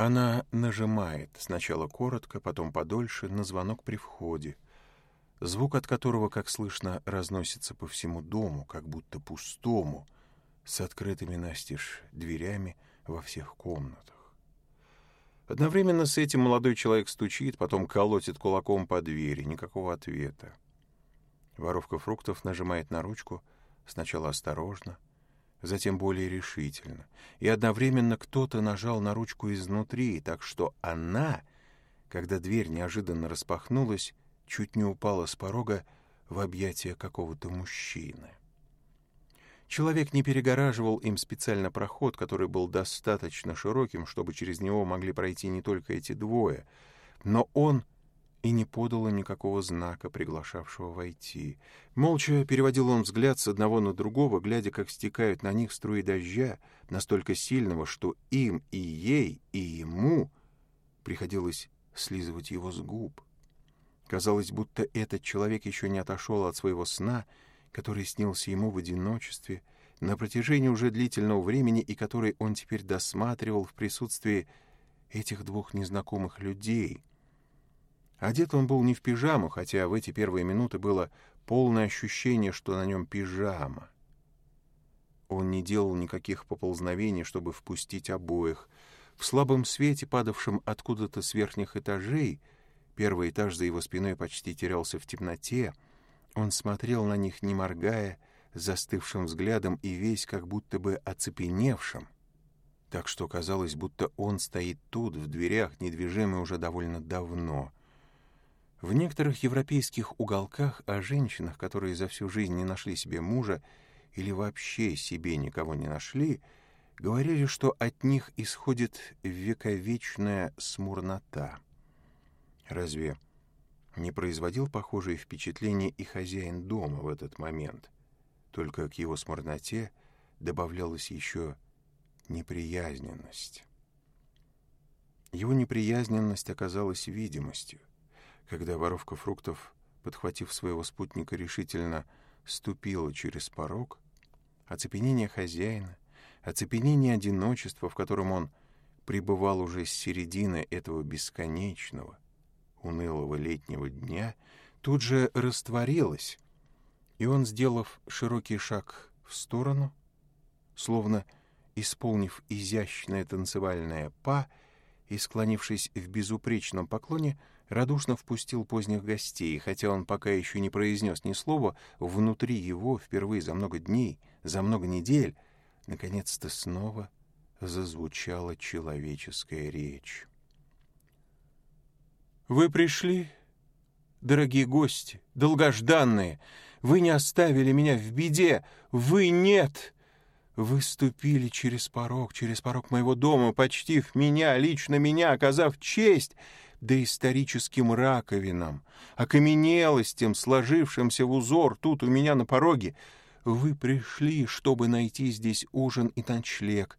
Она нажимает сначала коротко, потом подольше на звонок при входе, звук от которого, как слышно, разносится по всему дому, как будто пустому, с открытыми настежь дверями во всех комнатах. Одновременно с этим молодой человек стучит, потом колотит кулаком по двери, никакого ответа. Воровка фруктов нажимает на ручку, сначала осторожно — затем более решительно, и одновременно кто-то нажал на ручку изнутри, так что она, когда дверь неожиданно распахнулась, чуть не упала с порога в объятия какого-то мужчины. Человек не перегораживал им специально проход, который был достаточно широким, чтобы через него могли пройти не только эти двое, но он и не подала никакого знака, приглашавшего войти. Молча переводил он взгляд с одного на другого, глядя, как стекают на них струи дождя, настолько сильного, что им и ей, и ему приходилось слизывать его с губ. Казалось, будто этот человек еще не отошел от своего сна, который снился ему в одиночестве на протяжении уже длительного времени и который он теперь досматривал в присутствии этих двух незнакомых людей — Одет он был не в пижаму, хотя в эти первые минуты было полное ощущение, что на нем пижама. Он не делал никаких поползновений, чтобы впустить обоих. В слабом свете, падавшем откуда-то с верхних этажей, первый этаж за его спиной почти терялся в темноте, он смотрел на них, не моргая, застывшим взглядом и весь как будто бы оцепеневшим. Так что казалось, будто он стоит тут, в дверях, недвижимый уже довольно давно — в некоторых европейских уголках о женщинах, которые за всю жизнь не нашли себе мужа или вообще себе никого не нашли, говорили, что от них исходит вековечная смурнота. Разве не производил похожее впечатление и хозяин дома в этот момент? Только к его смурноте добавлялась еще неприязненность. Его неприязненность оказалась видимостью когда воровка фруктов, подхватив своего спутника решительно, ступила через порог, оцепенение хозяина, оцепенение одиночества, в котором он пребывал уже с середины этого бесконечного, унылого летнего дня, тут же растворилось, и он, сделав широкий шаг в сторону, словно исполнив изящное танцевальное па и склонившись в безупречном поклоне, радушно впустил поздних гостей, хотя он пока еще не произнес ни слова, внутри его впервые за много дней, за много недель, наконец-то снова зазвучала человеческая речь. «Вы пришли, дорогие гости, долгожданные, вы не оставили меня в беде, вы нет!» Вы ступили через порог, через порог моего дома, почтив меня, лично меня, оказав честь, доисторическим раковинам, окаменелостям, сложившимся в узор тут у меня на пороге. Вы пришли, чтобы найти здесь ужин и ночлег,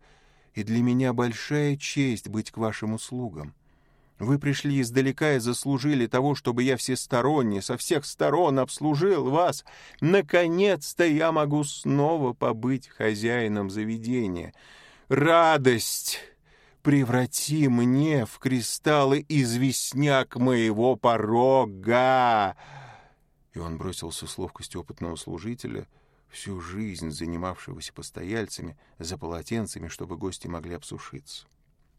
и для меня большая честь быть к вашим услугам. Вы пришли издалека и заслужили того, чтобы я всесторонне, со всех сторон обслужил вас. Наконец-то я могу снова побыть хозяином заведения. Радость!» Преврати мне в кристаллы известняк моего порога!» И он бросился с ловкостью опытного служителя, всю жизнь занимавшегося постояльцами, за полотенцами, чтобы гости могли обсушиться.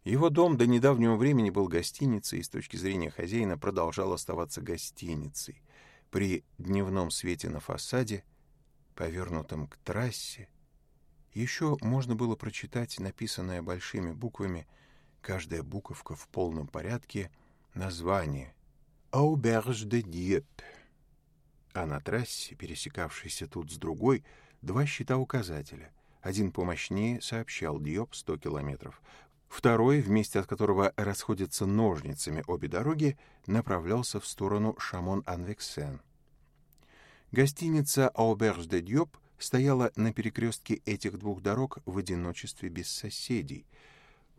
Его дом до недавнего времени был гостиницей и с точки зрения хозяина продолжал оставаться гостиницей. При дневном свете на фасаде, повернутом к трассе, еще можно было прочитать написанное большими буквами, каждая буковка в полном порядке, название «Ауберж де Диеп». А на трассе, пересекавшейся тут с другой, два счета указателя: Один помощнее сообщал Диоп 100 километров, Второй, вместе от которого расходятся ножницами обе дороги, направлялся в сторону Шамон-Анвексен. Гостиница «Ауберж де Дьоп» стояла на перекрестке этих двух дорог в одиночестве без соседей.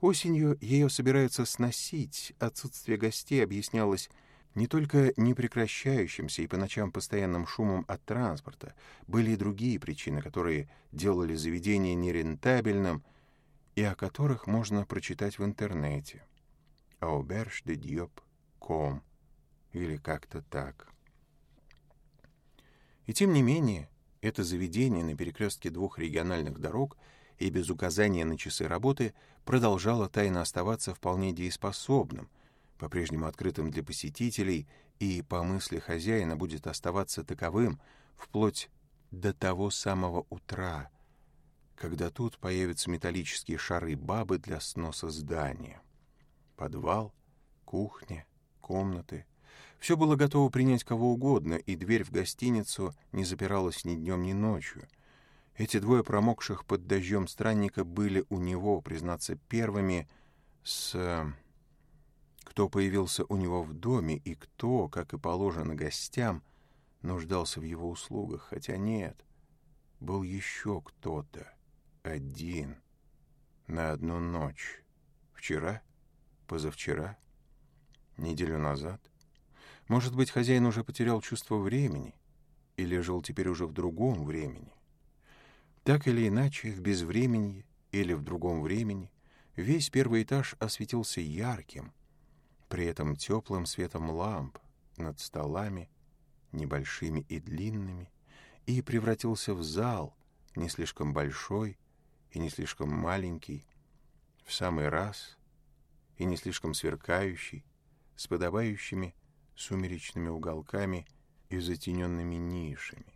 Осенью ее собираются сносить, отсутствие гостей объяснялось не только непрекращающимся и по ночам постоянным шумом от транспорта, были и другие причины, которые делали заведение нерентабельным и о которых можно прочитать в интернете. «Ауберж де Дьёб ком» или как-то так. И тем не менее, это заведение на перекрестке двух региональных дорог и без указания на часы работы продолжало тайно оставаться вполне дееспособным, по-прежнему открытым для посетителей и, по мысли хозяина, будет оставаться таковым вплоть до того самого утра, когда тут появятся металлические шары бабы для сноса здания. Подвал, кухня, комнаты — все было готово принять кого угодно, и дверь в гостиницу не запиралась ни днем, ни ночью. Эти двое промокших под дождем странника были у него, признаться, первыми с... Кто появился у него в доме и кто, как и положено гостям, нуждался в его услугах, хотя нет, был еще кто-то, один, на одну ночь. Вчера? Позавчера? Неделю назад? Может быть, хозяин уже потерял чувство времени, или жил теперь уже в другом времени. Так или иначе, в безвременье или в другом времени весь первый этаж осветился ярким, при этом теплым светом ламп над столами, небольшими и длинными, и превратился в зал, не слишком большой и не слишком маленький, в самый раз и не слишком сверкающий, с подобающими сумеречными уголками и затененными нишами.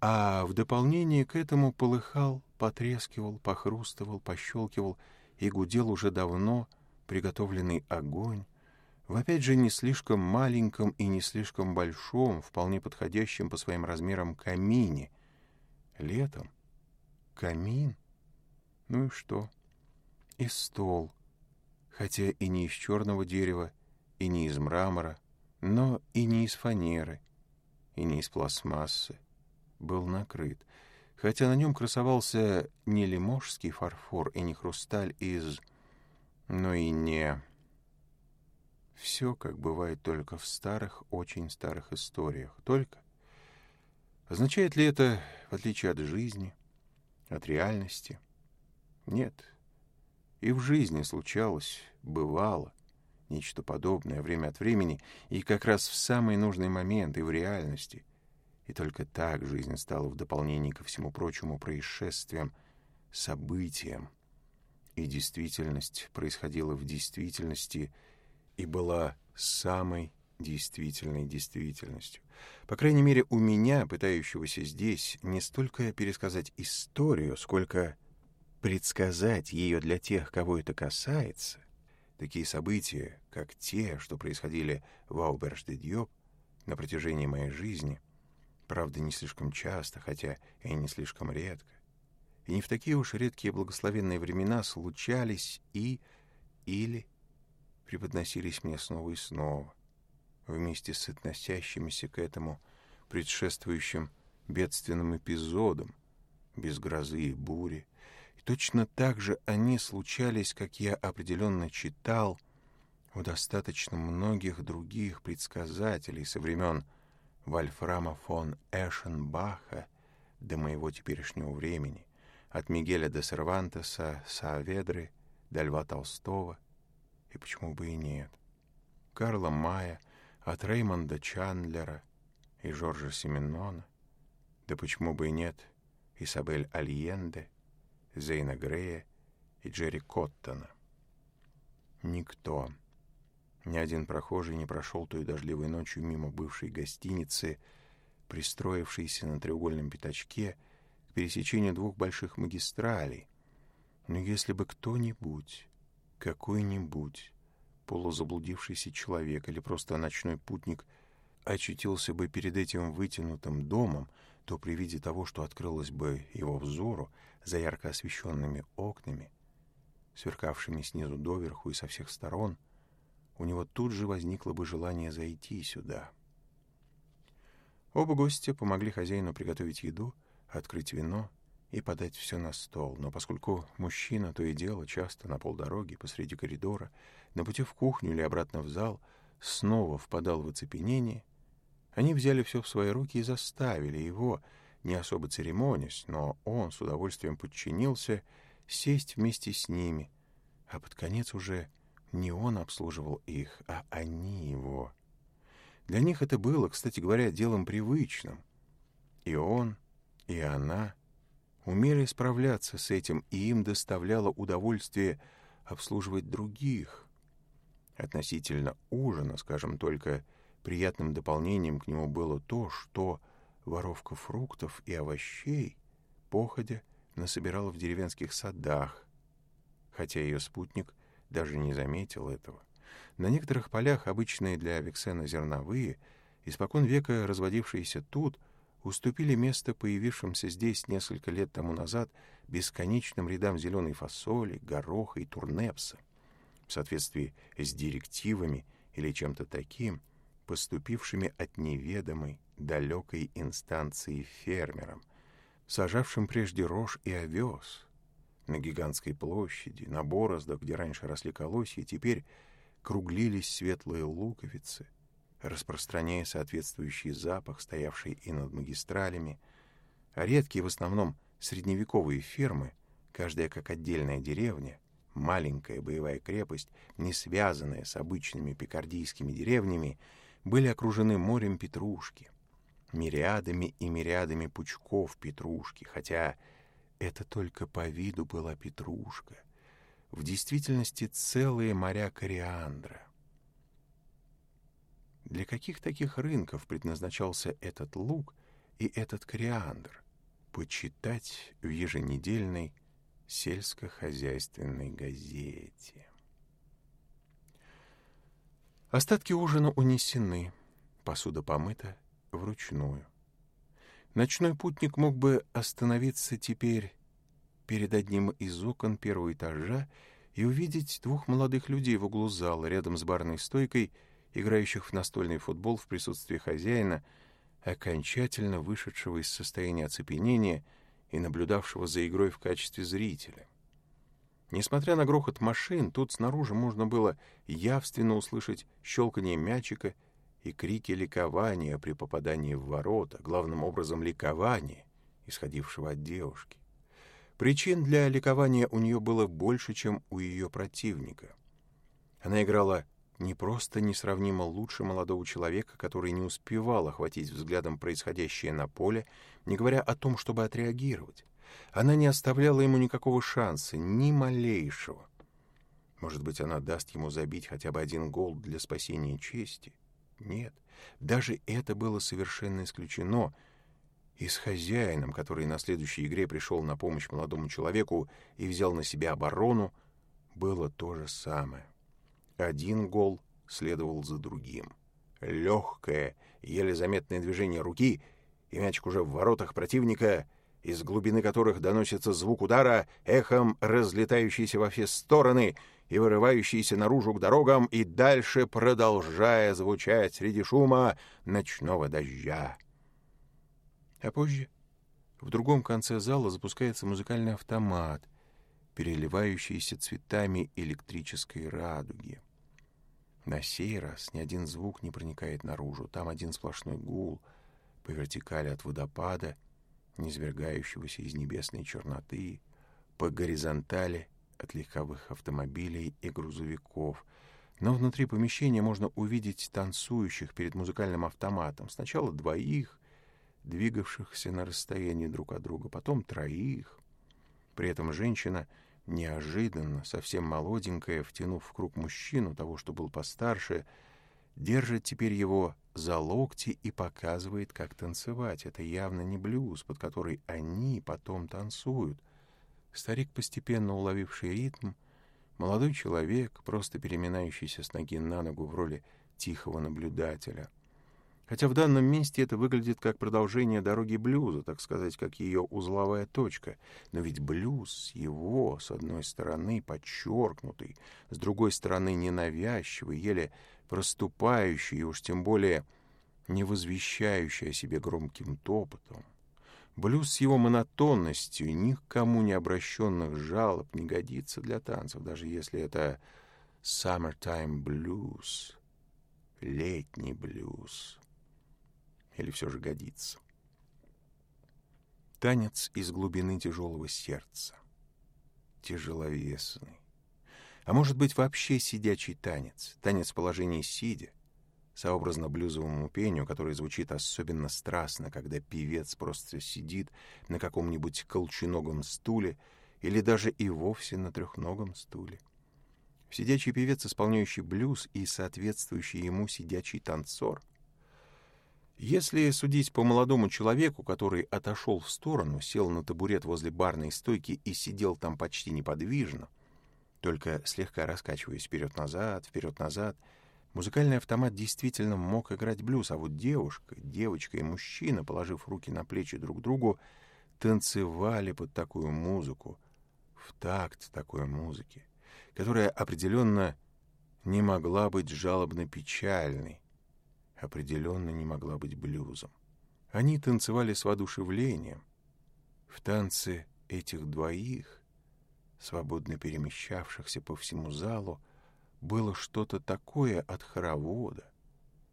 А в дополнение к этому полыхал, потрескивал, похрустывал, пощелкивал и гудел уже давно приготовленный огонь, в опять же не слишком маленьком и не слишком большом, вполне подходящем по своим размерам камине. Летом камин, ну и что? И стол, хотя и не из черного дерева, и не из мрамора, но и не из фанеры, и не из пластмассы. Был накрыт, хотя на нем красовался не лиможский фарфор и не хрусталь из... но и не... Все, как бывает только в старых, очень старых историях. Только Означает ли это, в отличие от жизни, от реальности? Нет. И в жизни случалось, бывало — нечто подобное время от времени, и как раз в самый нужный момент и в реальности. И только так жизнь стала в дополнении ко всему прочему происшествиям, событиям. И действительность происходила в действительности и была самой действительной действительностью. По крайней мере, у меня, пытающегося здесь, не столько пересказать историю, сколько предсказать ее для тех, кого это касается, такие события, как те, что происходили в Ауберж-де-Диоп на протяжении моей жизни, правда, не слишком часто, хотя и не слишком редко, и не в такие уж редкие благословенные времена случались и или преподносились мне снова и снова, вместе с относящимися к этому предшествующим бедственным эпизодом, без грозы и бури, Точно так же они случались, как я определенно читал у достаточно многих других предсказателей со времен Вольфрама фон Эшенбаха до моего теперешнего времени, от Мигеля де Сервантеса, Саведры до Льва Толстого, и почему бы и нет, Карла Мая, от Реймонда Чандлера и Жоржа Семенона, да почему бы и нет, Исабель Альенде — Зейна Грея и Джерри Коттона. Никто, ни один прохожий не прошел той дождливой ночью мимо бывшей гостиницы, пристроившейся на треугольном пятачке к пересечению двух больших магистралей. Но если бы кто-нибудь, какой-нибудь полузаблудившийся человек или просто ночной путник очутился бы перед этим вытянутым домом, то при виде того, что открылось бы его взору, за ярко освещенными окнами, сверкавшими снизу доверху и со всех сторон, у него тут же возникло бы желание зайти сюда. Оба гостя помогли хозяину приготовить еду, открыть вино и подать все на стол, но поскольку мужчина то и дело часто на полдороги посреди коридора, на пути в кухню или обратно в зал, снова впадал в оцепенение, они взяли все в свои руки и заставили его — не особо церемонясь, но он с удовольствием подчинился сесть вместе с ними, а под конец уже не он обслуживал их, а они его. Для них это было, кстати говоря, делом привычным. И он, и она умели справляться с этим, и им доставляло удовольствие обслуживать других. Относительно ужина, скажем только, приятным дополнением к нему было то, что воровка фруктов и овощей, походя, насобирала в деревенских садах, хотя ее спутник даже не заметил этого. На некоторых полях, обычные для Авексена зерновые, испокон века разводившиеся тут, уступили место появившимся здесь несколько лет тому назад бесконечным рядам зеленой фасоли, гороха и турнепса. В соответствии с директивами или чем-то таким — поступившими от неведомой, далекой инстанции фермерам, сажавшим прежде рожь и овес. На гигантской площади, на бороздах, где раньше росли колосья, теперь круглились светлые луковицы, распространяя соответствующий запах, стоявший и над магистралями, а редкие в основном средневековые фермы, каждая как отдельная деревня, маленькая боевая крепость, не связанная с обычными пикардийскими деревнями, были окружены морем петрушки, мириадами и мириадами пучков петрушки, хотя это только по виду была петрушка, в действительности целые моря кориандра. Для каких таких рынков предназначался этот лук и этот кориандр, почитать в еженедельной сельскохозяйственной газете. Остатки ужина унесены, посуда помыта вручную. Ночной путник мог бы остановиться теперь перед одним из окон первого этажа и увидеть двух молодых людей в углу зала рядом с барной стойкой, играющих в настольный футбол в присутствии хозяина, окончательно вышедшего из состояния оцепенения и наблюдавшего за игрой в качестве зрителя. Несмотря на грохот машин, тут снаружи можно было явственно услышать щелканье мячика и крики ликования при попадании в ворота, главным образом ликования, исходившего от девушки. Причин для ликования у нее было больше, чем у ее противника. Она играла не просто несравнимо лучше молодого человека, который не успевал охватить взглядом происходящее на поле, не говоря о том, чтобы отреагировать. Она не оставляла ему никакого шанса, ни малейшего. Может быть, она даст ему забить хотя бы один гол для спасения чести? Нет, даже это было совершенно исключено. И с хозяином, который на следующей игре пришел на помощь молодому человеку и взял на себя оборону, было то же самое. Один гол следовал за другим. Легкое, еле заметное движение руки, и мячик уже в воротах противника — из глубины которых доносится звук удара, эхом разлетающийся во все стороны и вырывающийся наружу к дорогам и дальше продолжая звучать среди шума ночного дождя. А позже в другом конце зала запускается музыкальный автомат, переливающийся цветами электрической радуги. На сей раз ни один звук не проникает наружу, там один сплошной гул по вертикали от водопада — низвергающего из небесной черноты, по горизонтали от легковых автомобилей и грузовиков. Но внутри помещения можно увидеть танцующих перед музыкальным автоматом. Сначала двоих, двигавшихся на расстоянии друг от друга, потом троих. При этом женщина неожиданно, совсем молоденькая, втянув в круг мужчину, того, что был постарше, — держит теперь его за локти и показывает, как танцевать. Это явно не блюз, под который они потом танцуют. Старик, постепенно уловивший ритм, молодой человек, просто переминающийся с ноги на ногу в роли тихого наблюдателя. Хотя в данном месте это выглядит как продолжение дороги блюза, так сказать, как ее узловая точка. Но ведь блюз его, с одной стороны, подчеркнутый, с другой стороны, ненавязчивый, еле проступающий уж тем более не возвещающий о себе громким топотом. Блюз с его монотонностью никому не обращенных жалоб не годится для танцев, даже если это summertime blues, летний блюз. Или все же годится. Танец из глубины тяжелого сердца, тяжеловесный а может быть, вообще сидячий танец, танец в положении сидя, сообразно блюзовому пению, которое звучит особенно страстно, когда певец просто сидит на каком-нибудь колченогом стуле или даже и вовсе на трехногом стуле. Сидячий певец, исполняющий блюз и соответствующий ему сидячий танцор. Если судить по молодому человеку, который отошел в сторону, сел на табурет возле барной стойки и сидел там почти неподвижно, только слегка раскачиваясь вперед-назад, вперед-назад, музыкальный автомат действительно мог играть блюз, а вот девушка, девочка и мужчина, положив руки на плечи друг другу, танцевали под такую музыку, в такт такой музыки, которая определенно не могла быть жалобно-печальной, определенно не могла быть блюзом. Они танцевали с воодушевлением. В танце этих двоих свободно перемещавшихся по всему залу, было что-то такое от хоровода,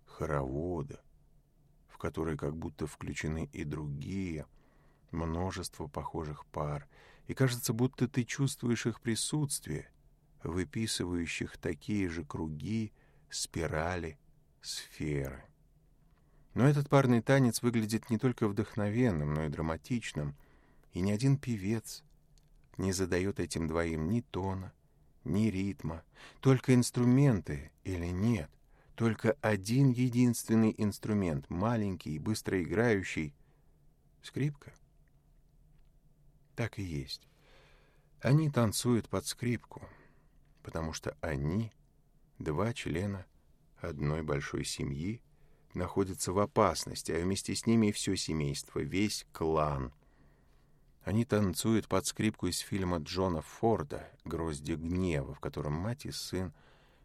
хоровода, в который как будто включены и другие, множество похожих пар, и кажется, будто ты чувствуешь их присутствие, выписывающих такие же круги, спирали, сферы. Но этот парный танец выглядит не только вдохновенным, но и драматичным, и ни один певец, не задает этим двоим ни тона, ни ритма, только инструменты или нет. Только один единственный инструмент, маленький и быстро играющий — скрипка. Так и есть. Они танцуют под скрипку, потому что они, два члена одной большой семьи, находятся в опасности, а вместе с ними и все семейство, весь клан — они танцуют под скрипку из фильма Джона Форда «Гроздья гнева», в котором мать и сын,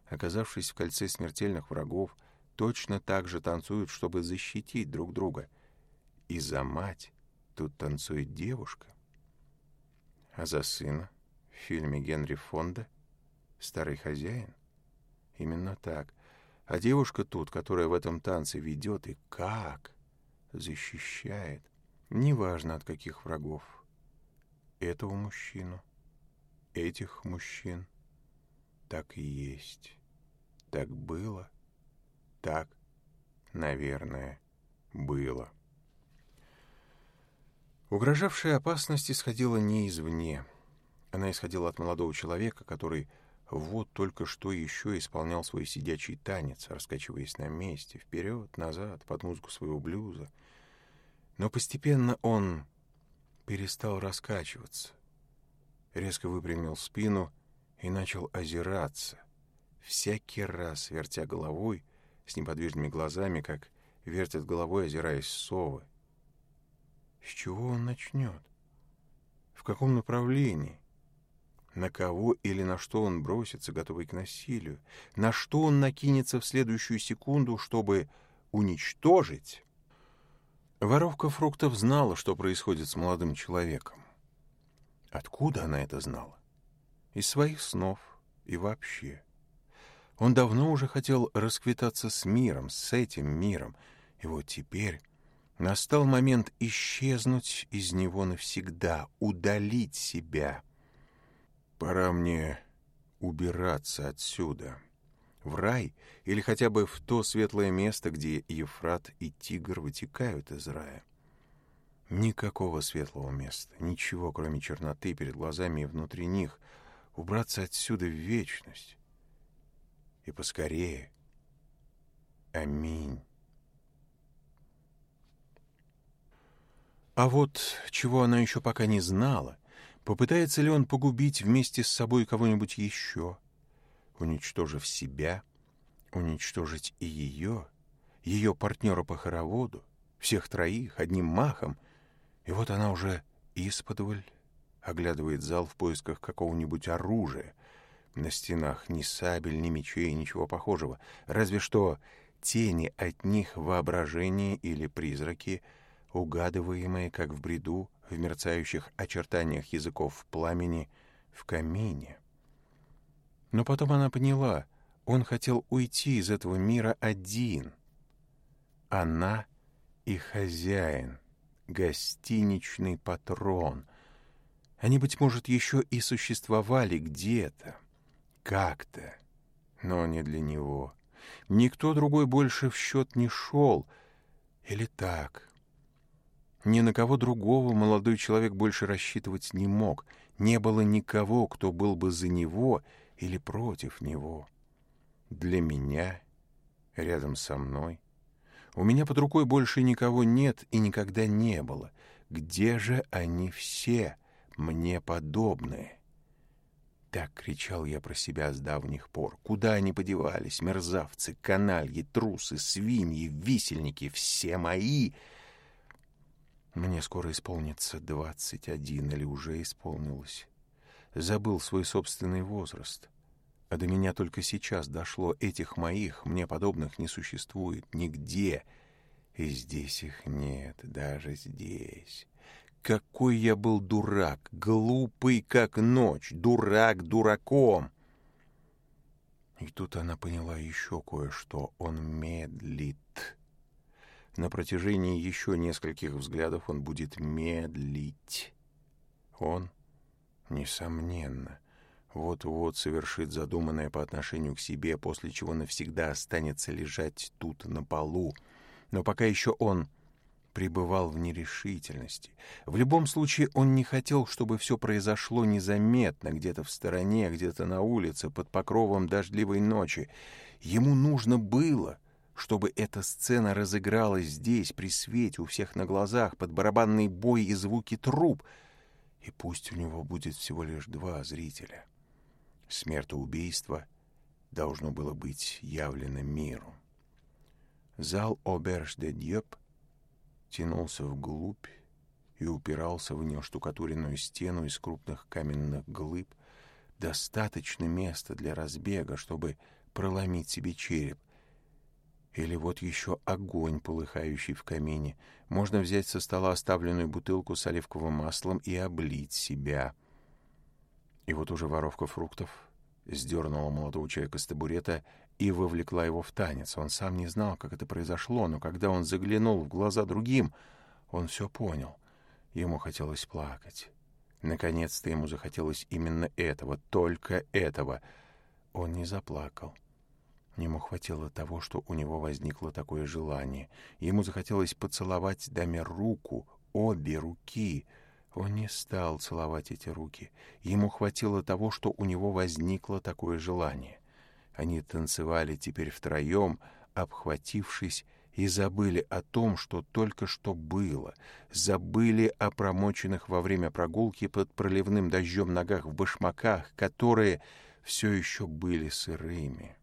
оказавшись в кольце смертельных врагов, точно так же танцуют, чтобы защитить друг друга. И за мать тут танцует девушка. А за сына в фильме Генри Фонда «Старый хозяин». Именно так. А девушка тут, которая в этом танце ведет и как защищает, неважно от каких врагов, этого мужчину, этих мужчин. Так и есть. Так было. Так, наверное, было. Угрожавшая опасность исходила не извне. Она исходила от молодого человека, который вот только что еще исполнял свой сидячий танец, раскачиваясь на месте, вперед, назад, под музыку своего блюза. Но постепенно он перестал раскачиваться. Резко выпрямил спину и начал озираться, всякий раз вертя головой с неподвижными глазами, как вертят головой, озираясь совы. С чего он начнет? В каком направлении? На кого или на что он бросится, готовый к насилию? На что он накинется в следующую секунду, чтобы уничтожить? Воровка фруктов знала, что происходит с молодым человеком. Откуда она это знала? Из своих снов и вообще. Он давно уже хотел расквитаться с миром, с этим миром, и вот теперь настал момент исчезнуть из него навсегда, удалить себя. «Пора мне убираться отсюда», в рай или хотя бы в то светлое место, где Ефрат и Тигр вытекают из рая. Никакого светлого места, ничего, кроме черноты перед глазами и внутри них. Убраться отсюда в вечность. И поскорее. Аминь. А вот чего она еще пока не знала, попытается ли он погубить вместе с собой кого-нибудь еще — уничтожив себя, уничтожить и ее, ее партнера по хороводу, всех троих одним махом. И вот она уже исподволь оглядывает зал в поисках какого-нибудь оружия. На стенах ни сабель, ни мечей, ничего похожего. Разве что тени от них воображение или призраки, угадываемые, как в бреду, в мерцающих очертаниях языков пламени, в камине. Но потом она поняла, он хотел уйти из этого мира один. Она и хозяин, гостиничный патрон. Они, быть может, еще и существовали где-то, как-то, но не для него. Никто другой больше в счет не шел. Или так. Ни на кого другого молодой человек больше рассчитывать не мог. Не было никого, кто был бы за него или против него. Для меня, рядом со мной, у меня под рукой больше никого нет и никогда не было. Где же они все мне подобные? Так кричал я про себя с давних пор. Куда они подевались, мерзавцы, канальи, трусы, свиньи, висельники, все мои? Мне скоро исполнится двадцать один или уже исполнилось забыл свой собственный возраст. А до меня только сейчас дошло, этих моих, мне подобных, не существует нигде. И здесь их нет, даже здесь. Какой я был дурак, глупый, как ночь, дурак дураком. И тут она поняла еще кое-что. Он медлит. На протяжении еще нескольких взглядов он будет медлить. Он Несомненно. Вот-вот совершит задуманное по отношению к себе, после чего навсегда останется лежать тут на полу. Но пока еще он пребывал в нерешительности. В любом случае он не хотел, чтобы все произошло незаметно, где-то в стороне, где-то на улице, под покровом дождливой ночи. Ему нужно было, чтобы эта сцена разыгралась здесь, при свете, у всех на глазах, под барабанный бой и звуки труб — и пусть у него будет всего лишь два зрителя. Смертоубийство должно было быть явлено миру. Зал Оберж де Дьеп тянулся вглубь и упирался в нее штукатуренную стену из крупных каменных глыб, достаточно места для разбега, чтобы проломить себе череп, или вот еще огонь, полыхающий в камине. Можно взять со стола оставленную бутылку с оливковым маслом и облить себя. И вот уже воровка фруктов сдернула молодого человека с табурета и вовлекла его в танец. Он сам не знал, как это произошло, но когда он заглянул в глаза другим, он все понял. Ему хотелось плакать. Наконец-то ему захотелось именно этого, только этого. Он не заплакал. — Ему хватило того, что у него возникло такое желание. Ему захотелось поцеловать даме руку, обе руки. Он не стал целовать эти руки. Ему хватило того, что у него возникло такое желание. Они танцевали теперь втроем, обхватившись, и забыли о том, что только что было, забыли о промоченных во время прогулки под проливным дождем ногах в башмаках, которые все еще были сырыми.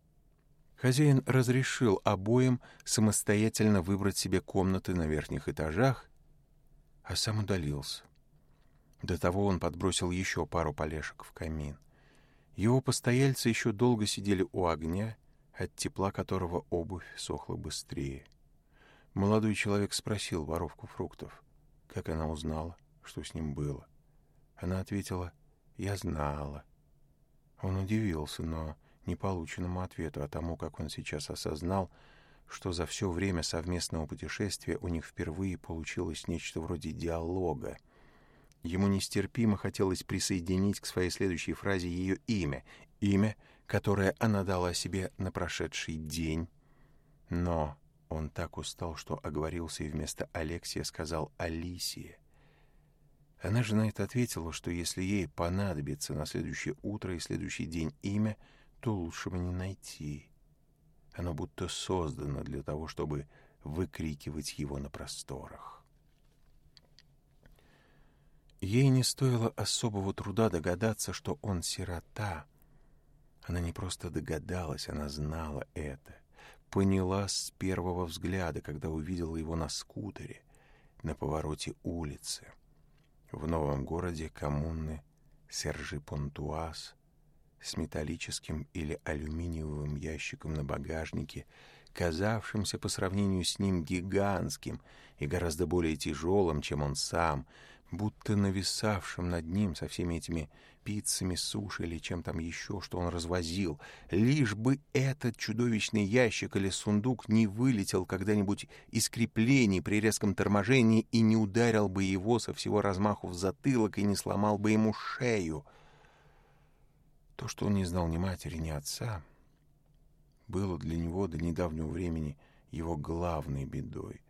Хозяин разрешил обоим самостоятельно выбрать себе комнаты на верхних этажах, а сам удалился. До того он подбросил еще пару полешек в камин. Его постояльцы еще долго сидели у огня, от тепла которого обувь сохла быстрее. Молодой человек спросил воровку фруктов, как она узнала, что с ним было. Она ответила, «Я знала». Он удивился, но неполученному ответу о тому, как он сейчас осознал, что за все время совместного путешествия у них впервые получилось нечто вроде диалога. Ему нестерпимо хотелось присоединить к своей следующей фразе ее имя, имя, которое она дала себе на прошедший день. Но он так устал, что оговорился и вместо Алексия сказал «Алисия». Она же на это ответила, что если ей понадобится на следующее утро и следующий день имя — что лучше мне найти? Оно будто создано для того, чтобы выкрикивать его на просторах. Ей не стоило особого труда догадаться, что он сирота. Она не просто догадалась, она знала это. Поняла с первого взгляда, когда увидела его на скутере на повороте улицы. В новом городе коммуны Сержи Понтуаз с металлическим или алюминиевым ящиком на багажнике, казавшимся по сравнению с ним гигантским и гораздо более тяжелым, чем он сам, будто нависавшим над ним со всеми этими пиццами, суши или чем там еще, что он развозил, лишь бы этот чудовищный ящик или сундук не вылетел когда-нибудь из креплений при резком торможении и не ударил бы его со всего размаху в затылок и не сломал бы ему шею. То, что он не знал ни матери, ни отца, было для него до недавнего времени его главной бедой.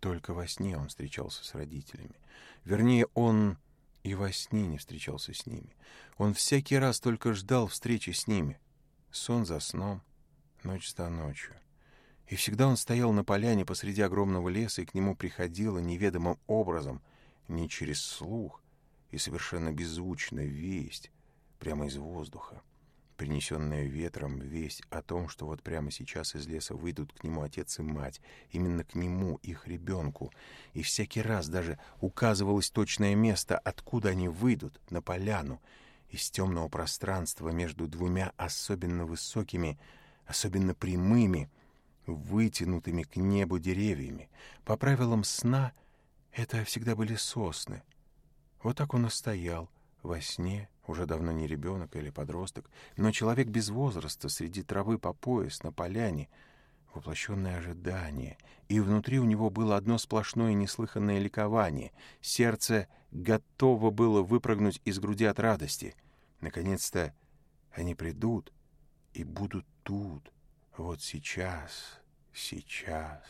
Только во сне он встречался с родителями. Вернее, он и во сне не встречался с ними. Он всякий раз только ждал встречи с ними. Сон за сном, ночь за ночью. И всегда он стоял на поляне посреди огромного леса, и к нему приходила неведомым образом, не через слух и совершенно беззвучно весть, прямо из воздуха. Принесенная ветром весть о том, что вот прямо сейчас из леса выйдут к нему отец и мать, именно к нему, их ребенку. И всякий раз даже указывалось точное место, откуда они выйдут, на поляну, из темного пространства между двумя особенно высокими, особенно прямыми, вытянутыми к небу деревьями. По правилам сна это всегда были сосны. Вот так он и стоял во сне уже давно не ребенок или подросток, но человек без возраста, среди травы по пояс, на поляне, воплощенное ожидание, и внутри у него было одно сплошное неслыханное ликование. Сердце готово было выпрыгнуть из груди от радости. Наконец-то они придут и будут тут, вот сейчас, сейчас,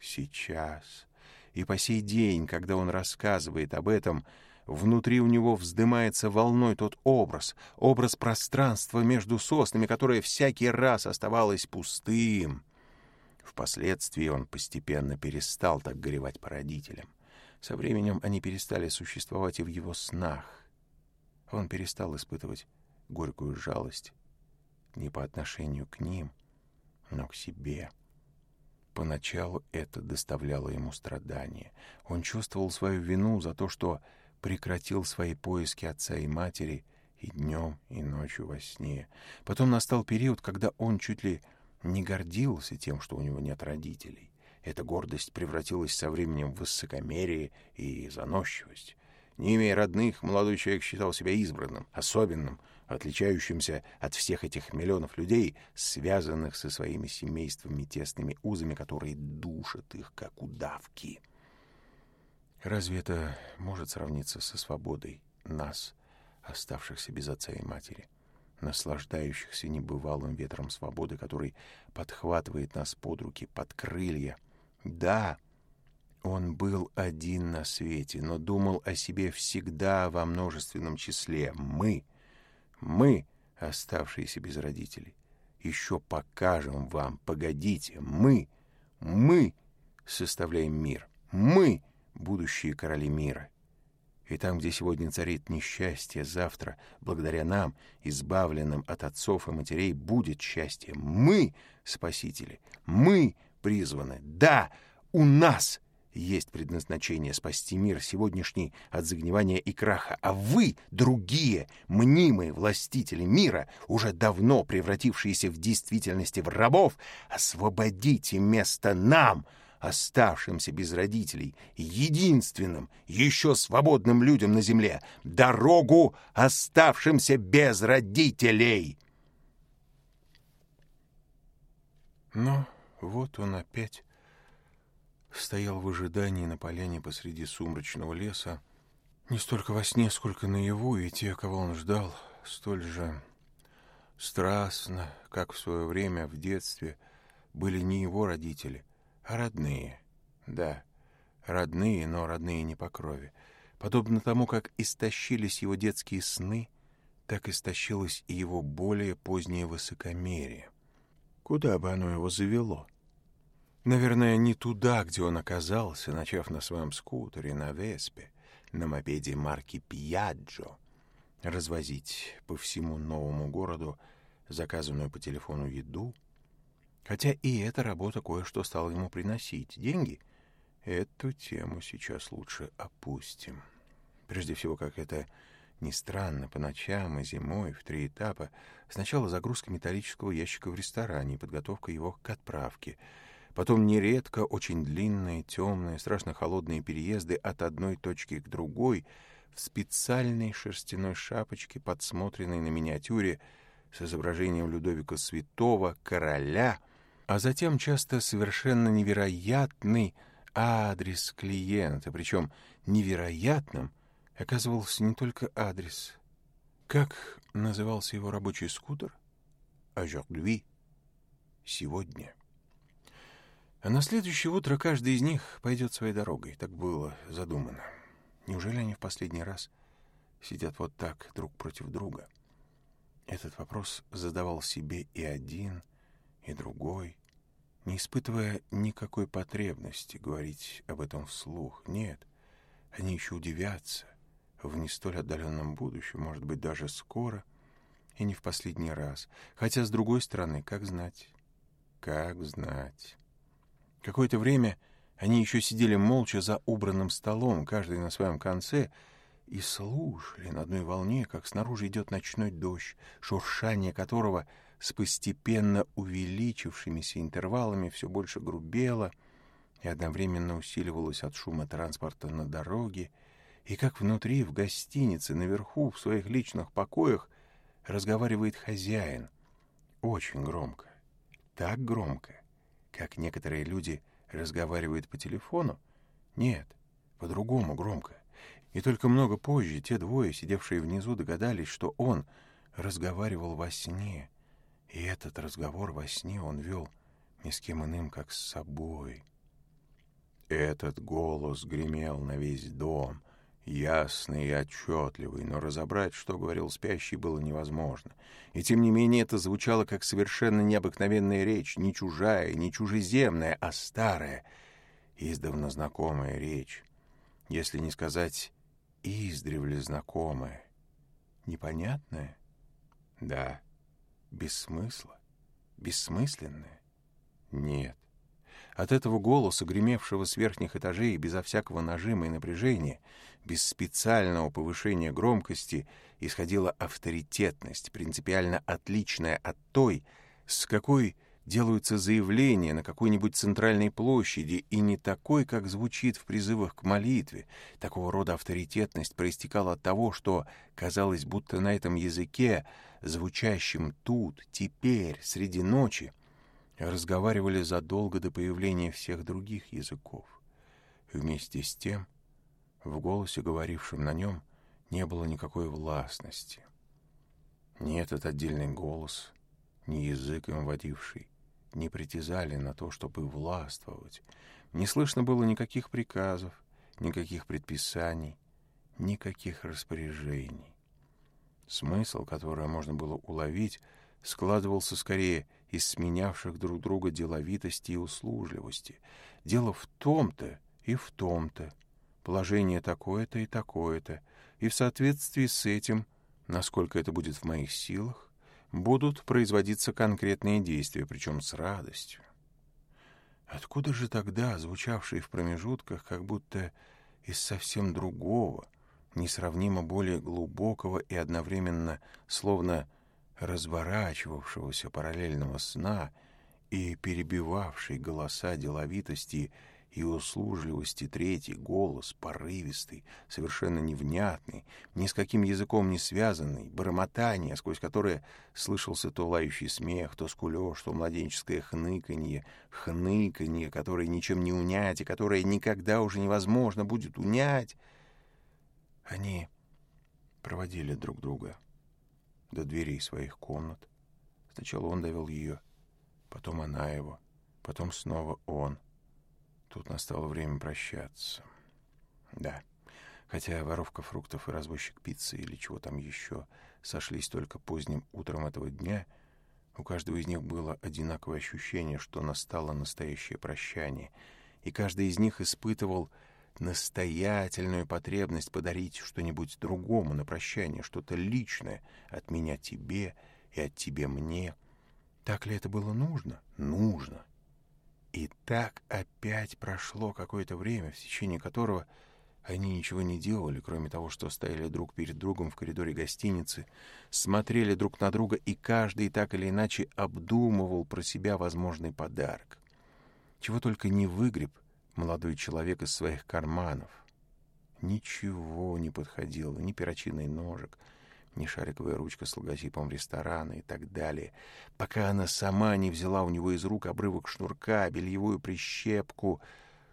сейчас. И по сей день, когда он рассказывает об этом, — Внутри у него вздымается волной тот образ, образ пространства между соснами, которое всякий раз оставалось пустым. Впоследствии он постепенно перестал так горевать по родителям. Со временем они перестали существовать и в его снах. Он перестал испытывать горькую жалость не по отношению к ним, но к себе. Поначалу это доставляло ему страдания. Он чувствовал свою вину за то, что прекратил свои поиски отца и матери и днем, и ночью во сне. Потом настал период, когда он чуть ли не гордился тем, что у него нет родителей. Эта гордость превратилась со временем в высокомерие и заносчивость. Не имея родных, молодой человек считал себя избранным, особенным, отличающимся от всех этих миллионов людей, связанных со своими семействами тесными узами, которые душат их, как удавки. Разве это может сравниться со свободой нас, оставшихся без отца и матери, наслаждающихся небывалым ветром свободы, который подхватывает нас под руки, под крылья? Да, он был один на свете, но думал о себе всегда во множественном числе. Мы, мы, оставшиеся без родителей, еще покажем вам, погодите, мы, мы составляем мир, мы — будущие короли мира. И там, где сегодня царит несчастье, завтра, благодаря нам, избавленным от отцов и матерей, будет счастье. Мы — спасители, мы призваны. Да, у нас есть предназначение спасти мир сегодняшний от загнивания и краха, а вы, другие, мнимые властители мира, уже давно превратившиеся в действительности в рабов, освободите место нам — оставшимся без родителей, единственным, еще свободным людям на земле, дорогу оставшимся без родителей. Но вот он опять стоял в ожидании на поляне посреди сумрачного леса, не столько во сне, сколько наяву, и те, кого он ждал, столь же страстно, как в свое время в детстве были не его родители, родные. Да, родные, но родные не по крови. Подобно тому, как истощились его детские сны, так истощилось и его более позднее высокомерие. Куда бы оно его завело? Наверное, не туда, где он оказался, начав на своем скутере, на Веспе, на мопеде марки «Пьяджо», развозить по всему новому городу заказанную по телефону еду — Хотя и эта работа кое-что стала ему приносить. Деньги? Эту тему сейчас лучше опустим. Прежде всего, как это ни странно, по ночам и зимой в три этапа. Сначала загрузка металлического ящика в ресторане и подготовка его к отправке. Потом нередко очень длинные, темные, страшно холодные переезды от одной точки к другой в специальной шерстяной шапочке, подсмотренной на миниатюре с изображением Людовика Святого, короля — а затем часто совершенно невероятный адрес клиента, причем невероятным оказывался не только адрес. Как назывался его рабочий скутер? «Ажордуи» — «Сегодня». А на следующее утро каждый из них пойдет своей дорогой. Так было задумано. Неужели они в последний раз сидят вот так друг против друга? Этот вопрос задавал себе и один, — и другой, не испытывая никакой потребности говорить об этом вслух. Нет, они еще удивятся в не столь отдаленном будущем, может быть, даже скоро и не в последний раз. Хотя, с другой стороны, как знать? Как знать? Какое-то время они еще сидели молча за убранным столом, каждый на своем конце, и слушали на одной волне, как снаружи идет ночной дождь, шуршание которого — постепенно увеличившимися интервалами все больше грубело и одновременно усиливалось от шума транспорта на дороге, и как внутри, в гостинице, наверху, в своих личных покоях, разговаривает хозяин. Очень громко. Так громко, как некоторые люди разговаривают по телефону. Нет, по-другому громко. И только много позже те двое, сидевшие внизу, догадались, что он разговаривал во сне — и этот разговор во сне он вел ни с кем иным, как с собой. Этот голос гремел на весь дом, ясный и отчетливый, но разобрать, что говорил спящий, было невозможно. И тем не менее это звучало как совершенно необыкновенная речь, не чужая, не чужеземная, а старая, издавна знакомая речь, если не сказать издревле знакомая. Непонятная? Да без смысла, бессмысленное? Нет. От этого голоса, гремевшего с верхних этажей безо всякого нажима и напряжения, без специального повышения громкости, исходила авторитетность, принципиально отличная от той, с какой делаются заявления на какой-нибудь центральной площади, и не такой, как звучит в призывах к молитве. Такого рода авторитетность проистекала от того, что казалось, будто на этом языке, звучащем тут, теперь, среди ночи, разговаривали задолго до появления всех других языков. Вместе с тем, в голосе, говорившем на нем, не было никакой властности. Ни этот отдельный голос, ни язык им водивший, не притязали на то, чтобы властвовать. Не слышно было никаких приказов, никаких предписаний, никаких распоряжений. Смысл, который можно было уловить, складывался скорее из сменявших друг друга деловитости и услужливости. Дело в том-то и в том-то, положение такое-то и такое-то, и в соответствии с этим, насколько это будет в моих силах, будут производиться конкретные действия, причем с радостью. Откуда же тогда, звучавшие в промежутках, как будто из совсем другого, несравнимо более глубокого и одновременно словно разворачивавшегося параллельного сна и перебивавшей голоса деловитости его служливость третий, голос, порывистый, совершенно невнятный, ни с каким языком не связанный, бормотание, сквозь которое слышался то лающий смех, то скулёж, то младенческое хныканье, хныканье, которое ничем не унять и которое никогда уже невозможно будет унять. Они проводили друг друга до дверей своих комнат. Сначала он довел ее, потом она его, потом снова он — Тут настало время прощаться. Да, хотя воровка фруктов и разбойщик пиццы или чего там еще сошлись только поздним утром этого дня, у каждого из них было одинаковое ощущение, что настало настоящее прощание, и каждый из них испытывал настоятельную потребность подарить что-нибудь другому на прощание, что-то личное от меня тебе и от тебе мне. Так ли это было нужно? Нужно. И так опять прошло какое-то время, в течение которого они ничего не делали, кроме того, что стояли друг перед другом в коридоре гостиницы, смотрели друг на друга, и каждый так или иначе обдумывал про себя возможный подарок. Чего только не выгреб молодой человек из своих карманов. Ничего не подходило, ни перочинный ножик — не шариковые ручка с логотипом ресторана и так далее. Пока она сама не взяла у него из рук обрывок шнурка, бельевую прищепку,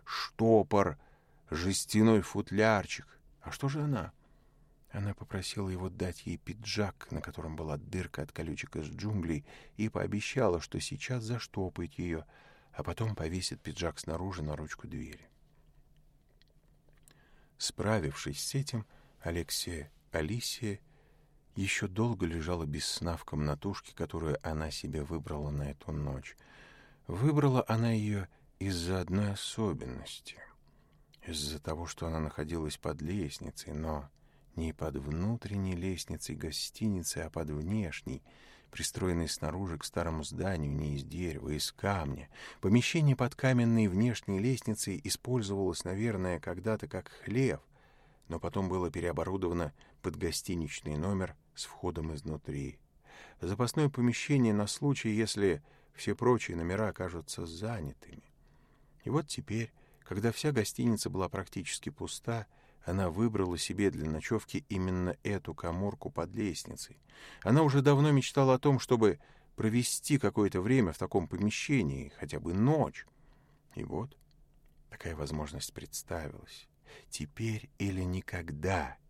штопор, жестяной футлярчик. А что же она? Она попросила его дать ей пиджак, на котором была дырка от колючек из джунглей, и пообещала, что сейчас заштопает ее, а потом повесит пиджак снаружи на ручку двери. Справившись с этим, Алексея Алисия еще долго лежала без сна в комнатушке, которую она себе выбрала на эту ночь. Выбрала она ее из-за одной особенности. Из-за того, что она находилась под лестницей, но не под внутренней лестницей гостиницы, а под внешней, пристроенной снаружи к старому зданию, не из дерева, а из камня. Помещение под каменной внешней лестницей использовалось, наверное, когда-то как хлев, но потом было переоборудовано под гостиничный номер с входом изнутри. Запасное помещение на случай, если все прочие номера окажутся занятыми. И вот теперь, когда вся гостиница была практически пуста, она выбрала себе для ночевки именно эту коморку под лестницей. Она уже давно мечтала о том, чтобы провести какое-то время в таком помещении, хотя бы ночь. И вот такая возможность представилась. Теперь или никогда —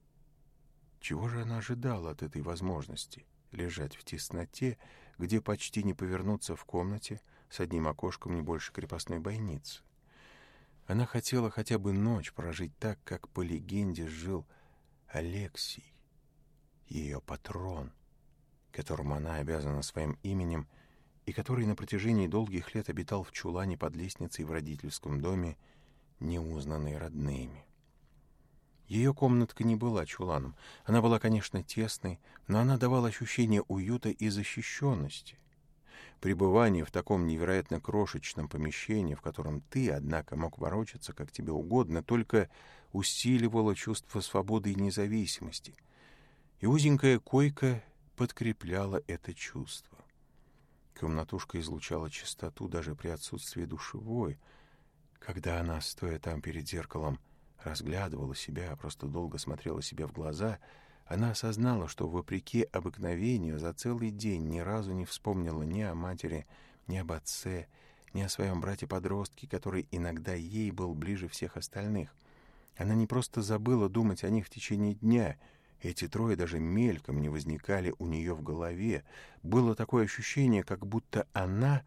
чего же она ожидала от этой возможности — лежать в тесноте, где почти не повернуться в комнате с одним окошком не больше крепостной бойницы? Она хотела хотя бы ночь прожить так, как по легенде жил Алексий, ее патрон, которому она обязана своим именем и который на протяжении долгих лет обитал в чулане под лестницей в родительском доме, неузнанный родными. Ее комнатка не была чуланом. Она была, конечно, тесной, но она давала ощущение уюта и защищенности. Пребывание в таком невероятно крошечном помещении, в котором ты, однако, мог ворочаться как тебе угодно, только усиливало чувство свободы и независимости. И узенькая койка подкрепляла это чувство. Комнатушка излучала чистоту даже при отсутствии душевой, когда она, стоя там перед зеркалом, — разглядывала себя, а просто долго смотрела себе в глаза, она осознала, что, вопреки обыкновению, за целый день ни разу не вспомнила ни о матери, ни об отце, ни о своем брате-подростке, который иногда ей был ближе всех остальных. Она не просто забыла думать о них в течение дня, эти трое даже мельком не возникали у нее в голове. Было такое ощущение, как будто она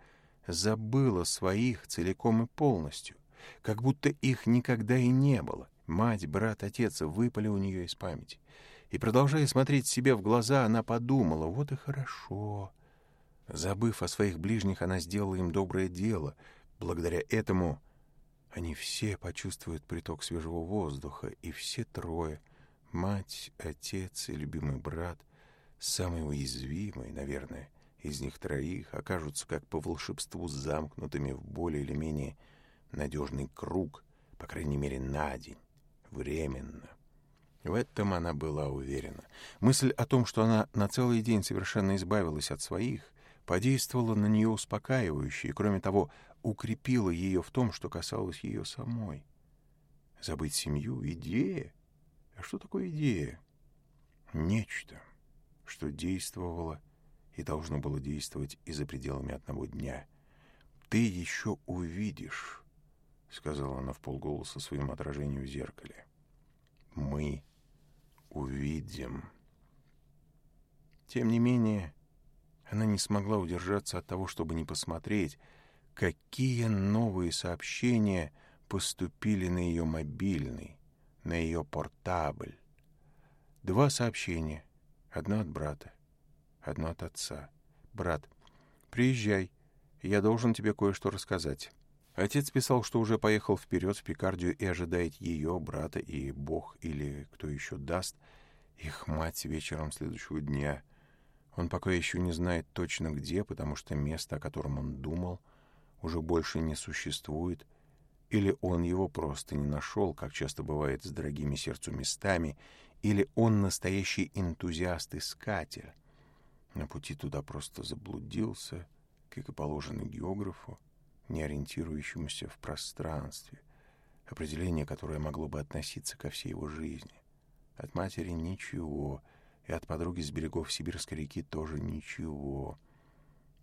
забыла своих целиком и полностью — как будто их никогда и не было. Мать, брат, отец выпали у нее из памяти. И, продолжая смотреть себе в глаза, она подумала, вот и хорошо. Забыв о своих ближних, она сделала им доброе дело. Благодаря этому они все почувствуют приток свежего воздуха, и все трое — мать, отец и любимый брат, самый уязвимый, наверное, из них троих, окажутся как по волшебству замкнутыми в более или менее надежный круг, по крайней мере, на день, временно. В этом она была уверена. Мысль о том, что она на целый день совершенно избавилась от своих, подействовала на нее успокаивающе и, кроме того, укрепила ее в том, что касалось ее самой. Забыть семью — идея. А что такое идея? Нечто, что действовало и должно было действовать и за пределами одного дня. Ты еще увидишь — сказала она в полголоса своим отражению в зеркале. «Мы увидим». Тем не менее, она не смогла удержаться от того, чтобы не посмотреть, какие новые сообщения поступили на ее мобильный, на ее портабль. Два сообщения, одно от брата, одно от отца. «Брат, приезжай, я должен тебе кое-что рассказать». Отец писал, что уже поехал вперед в Пикардию и ожидает ее, брата и Бог, или кто еще даст, их мать вечером следующего дня. Он пока еще не знает точно где, потому что место, о котором он думал, уже больше не существует, или он его просто не нашел, как часто бывает с дорогими сердцу местами, или он настоящий энтузиаст-искатель. На пути туда просто заблудился, как и положено географу, неориентирующемуся в пространстве, а определение, которое могло бы относиться ко всей его жизни. От матери ничего, и от подруги с берегов Сибирской реки тоже ничего.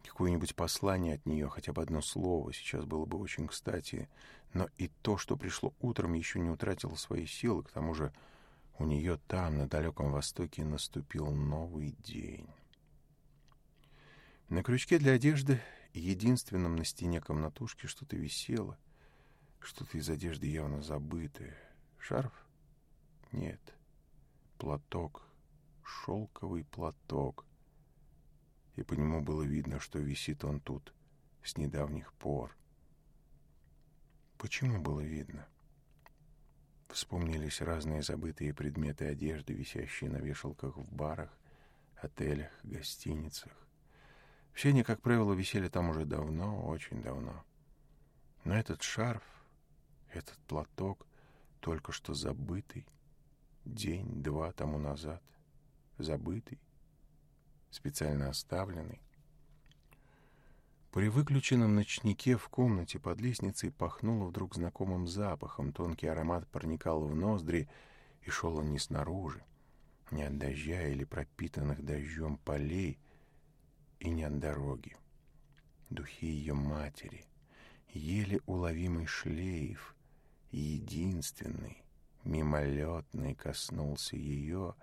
Какое-нибудь послание от нее, хотя бы одно слово, сейчас было бы очень кстати, но и то, что пришло утром, еще не утратило своей силы, к тому же у нее там, на далеком востоке, наступил новый день. На крючке для одежды единственном на стене комнатушки что-то висело, что-то из одежды явно забытое. Шарф? Нет. Платок. Шелковый платок. И по нему было видно, что висит он тут с недавних пор. Почему было видно? Вспомнились разные забытые предметы одежды, висящие на вешалках в барах, отелях, гостиницах. Все они, как правило, висели там уже давно, очень давно. Но этот шарф, этот платок, только что забытый, день-два тому назад, забытый, специально оставленный, при выключенном ночнике в комнате под лестницей пахнуло вдруг знакомым запахом, тонкий аромат проникал в ноздри, и шел он не снаружи, не от дождя или пропитанных дождем полей, и нет дороги. Духи ее матери, еле уловимый шлейф, единственный, мимолетный коснулся ее,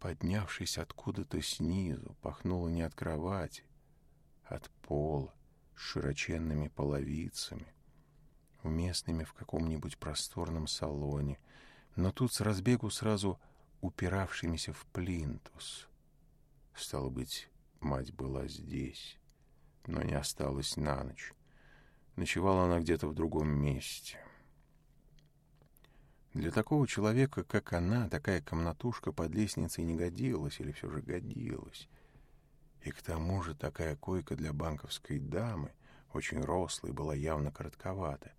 поднявшись откуда-то снизу, пахнуло не от кровати, от пола, широченными половицами, уместными в каком-нибудь просторном салоне, но тут с разбегу сразу упиравшимися в плинтус. Стало быть, мать была здесь, но не осталась на ночь. Ночевала она где-то в другом месте. Для такого человека, как она, такая комнатушка под лестницей не годилась или все же годилась. И к тому же такая койка для банковской дамы, очень рослой, была явно коротковата.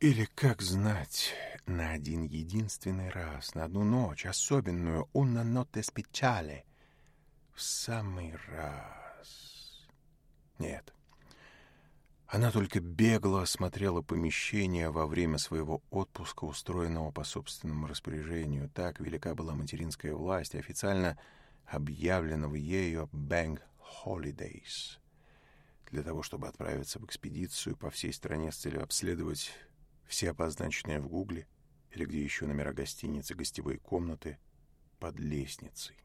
Или, как знать, на один единственный раз, на одну ночь, особенную «una notte speciale», в самый раз. Нет. Она только бегло осмотрела помещение во время своего отпуска, устроенного по собственному распоряжению. Так велика была материнская власть, официально объявленного ею «Bank Holidays» для того, чтобы отправиться в экспедицию по всей стране с целью обследовать все обозначенные в Гугле или где еще номера гостиницы, гостевые комнаты под лестницей.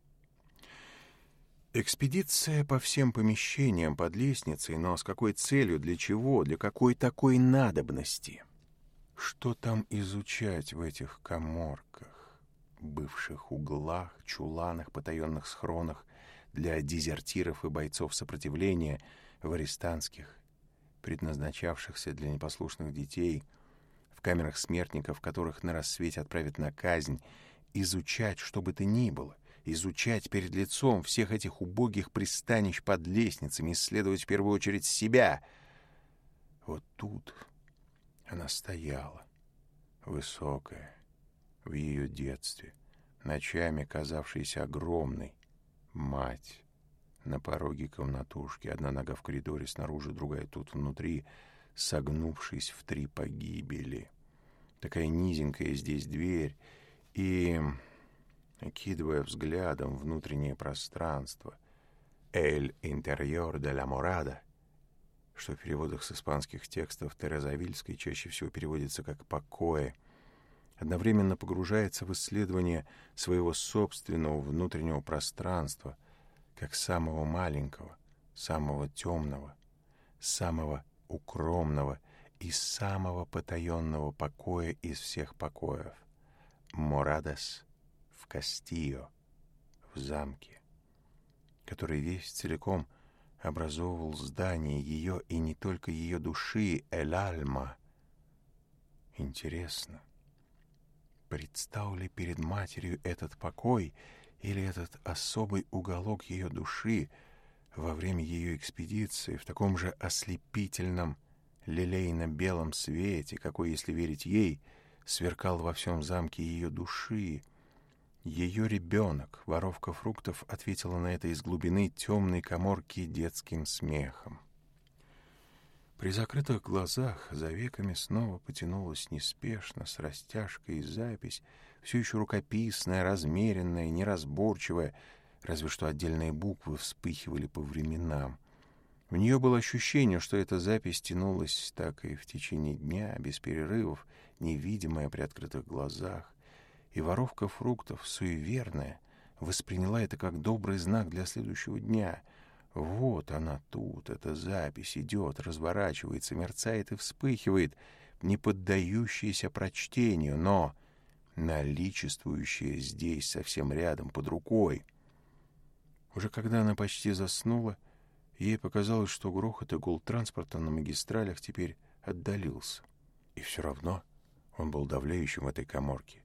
Экспедиция по всем помещениям под лестницей, но с какой целью, для чего, для какой такой надобности? Что там изучать в этих коморках, бывших углах, чуланах, потаенных схронах для дезертиров и бойцов сопротивления в арестантских, предназначавшихся для непослушных детей, в камерах смертников, которых на рассвете отправят на казнь, изучать что бы то ни было? изучать перед лицом всех этих убогих пристанищ под лестницами, исследовать в первую очередь себя. Вот тут она стояла, высокая, в ее детстве, ночами казавшаяся огромной, мать, на пороге комнатушки, одна нога в коридоре снаружи, другая тут внутри, согнувшись в три погибели. Такая низенькая здесь дверь, и окидывая взглядом внутреннее пространство. «Эль интерьер де ла морада», что в переводах с испанских текстов Терезавильской чаще всего переводится как покое, одновременно погружается в исследование своего собственного внутреннего пространства, как самого маленького, самого темного, самого укромного и самого потаенного покоя из всех покоев — морадес — Castillo в замке, который весь целиком образовывал здание ее и не только ее души, Эль-Альма. Интересно, предстал ли перед матерью этот покой или этот особый уголок ее души во время ее экспедиции в таком же ослепительном лилейно-белом свете, какой, если верить ей, сверкал во всем замке ее души, ее ребенок, воровка фруктов, ответила на это из глубины темной коморки детским смехом. При закрытых глазах за веками снова потянулась неспешно, с растяжкой запись, все еще рукописная, размеренная, неразборчивая, разве что отдельные буквы вспыхивали по временам. У нее было ощущение, что эта запись тянулась так и в течение дня, без перерывов, невидимая при открытых глазах, и воровка фруктов суеверная восприняла это как добрый знак для следующего дня. Вот она тут, эта запись идет, разворачивается, мерцает и вспыхивает, не поддающаяся прочтению, но наличествующая здесь, совсем рядом, под рукой. Уже когда она почти заснула, ей показалось, что грохот и гул транспорта на магистралях теперь отдалился. И все равно он был давляющим в этой коморке